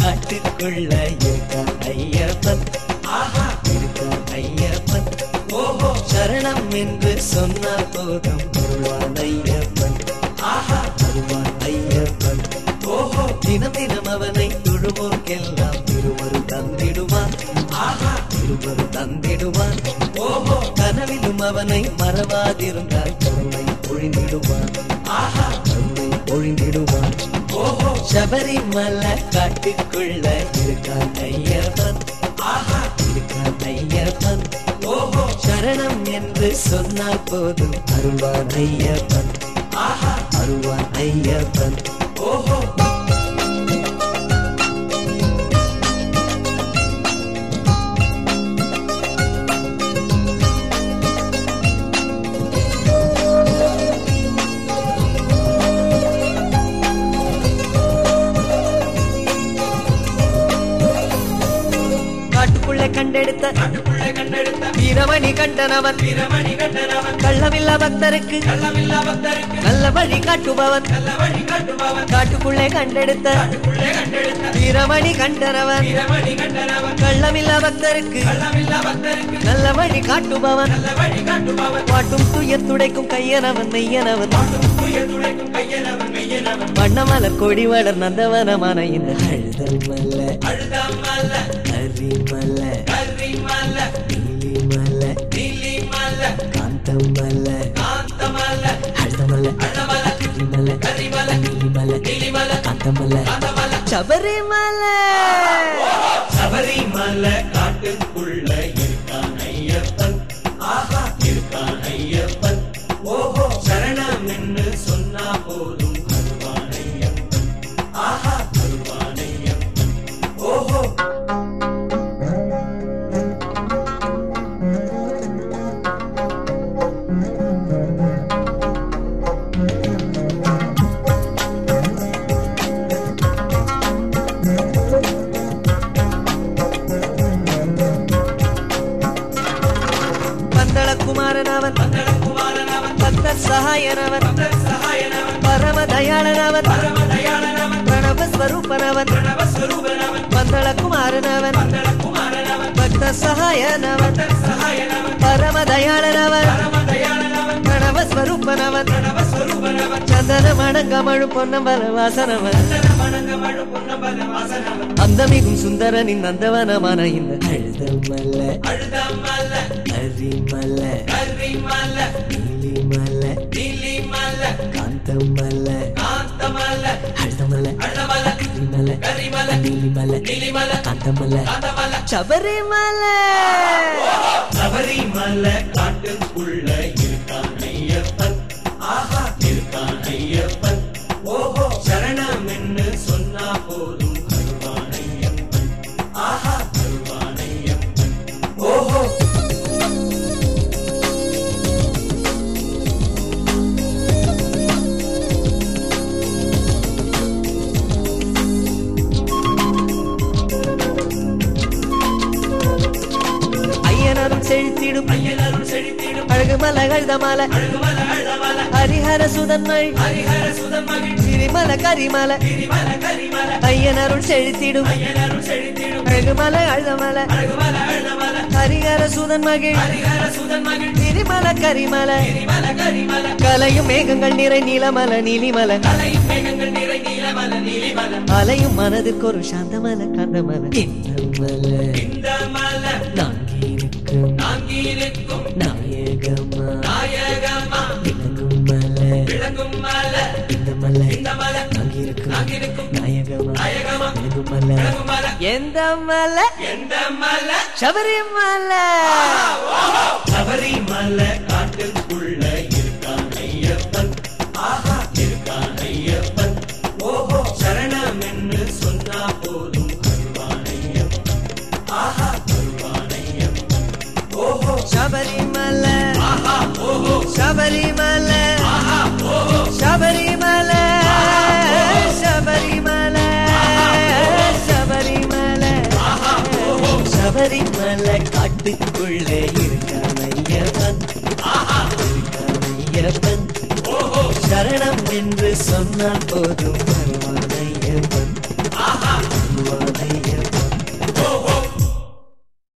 காட்டுக்குள்ள இருக்க ஐயப்பன். ஆஹா ஐயப்பன். ஓஹோ சரணம் என்று சொன்னால் போதும் வருவான் ஐயப்பன். ஆஹா வருவான் ஐயப்பன். ஓஹோ தினம் தினம் அவனை தொழுவோர்க்கெல்லாம் திருவரு தந்திடுவான். ஆஹா திருவரு தந்திடுவான். ஓஹோ கனவிலும் அவனை மறவாதிருந்தால் கருணை பொழிந்திடுவான் ஆஹா கருணை பொழிந்திடுவான் சபரிமலை காட்டுக்குள்ள இருக்கான் ஐயப்பன் இருக்கான் ஐயப்பன் சரணம் என்று சொன்னால் போதும் அருள்வான் ஐயப்பன். ஆஹா அருள்வான் ஐயப்பன். ஓஹோ கண்டெடுத்த வீரமணி கண்டனவன். கள்ளமில்ல பக்தருக்கு நல்ல வழி காட்டுபவன். காட்டுக்குள்ளே கண்டெடுத்த வீரமணி கண்டனவன். கள்ளமில்ல பக்தருக்கு நல்ல வழி காட்டுபவன். பாட்டும் துயர் துடைக்கும் கையனவன் மெய்யனவன். பாட்டும் வண்ணமலர் கொடி வளர் நந்தவனமான இந்த அழுதல் மல்ல அழுதாமல்ல அரிமல்ல கரிமல்ல நீலிமல்ல நீலிமல்ல காந்தமல்ல காந்தமல்ல அழுதமல்ல அழுதமல்ல அரிமல்ல கரிமல்ல நீலிமல்ல நீலிமல்ல காந்தமல்ல காந்தமல்ல சபரிமலை. சபரிமலை. காட்டுக்குள்ள இருக்கான் ஐயப்பன். ஆஹா. இருக்கான் ஐயப்பன். ஓஹோ. சரணம் என்று சொன்னா பிரணவஸ்வரூபனவன் பந்தள குமாரனவன் குமாரனவன் பக்த சகாயனவன். சகாயனவன் பரம தயாளனவன் பரமதயாளனவன். பிரணவ ஸ்வரூபனவன் பிரணவஸ்வரூபனவன். சந்தன மணங்கமழு பொன்னம்பல வாசனவன் மணங்கமழு பொன்னம்பல வாசனவன் அந்தமிகும் சுந்தரனின் நந்தவனமான இந்த அழுதல் மல்ல அழுதமல்ல. அரிமல்ல. கரிமல்ல காந்தமல்ல அழுதமல்ல அழுதமல்ல அரிமல்ல கரிமல்ல நீலிமல்ல நீலிமல்ல காந்தமல்ல காந்தமல்ல சபரிமலை. சபரிமலை காட்டுக்குள்ள செழித்திடும். செழித்திடும் அழகுமல கழுதமல ஹரிஹர சுதன்மழி ஹரிஹர சுதன் மகிழ் சிறிமல கரிமல. கரிமல ஐயனருள் செழித்திடும். செழித்திடும் அழகுமல அழுதமல ஹரிஹர சுதன் மகிழ் சிறிமல கரிமல. கலையும் மேகங்கள் நிறை நீலமல நீலிமல. அலையும் மனதிற்கு ஒரு சாந்தமல காந்தமல. மல நாங்கிருக்கும் நாங்கியிருக்கும் நாயகமா நாயகமா விளங்கும் மல. விளங்கும் மல. இந்த மல. இந்த மல. நாங்கிருக்கும் நாங்கியிருக்கும் நாயகமா நாயகமா விளங்கும் மல. விளங்கும் மல. எந்த மல? எந்த மல? சபரிமலை. சபரிமலை காட்டுக்குள்ள சபரிமலை. சபரிமலை. சபரிமலை. சபரிமலை. சபரிமலை. சபரிமலை காட்டுக்குள்ளே இருக்கமைய சரணம் என்று சொன்னால் போதும் பருவானைய பந்து பருவானைய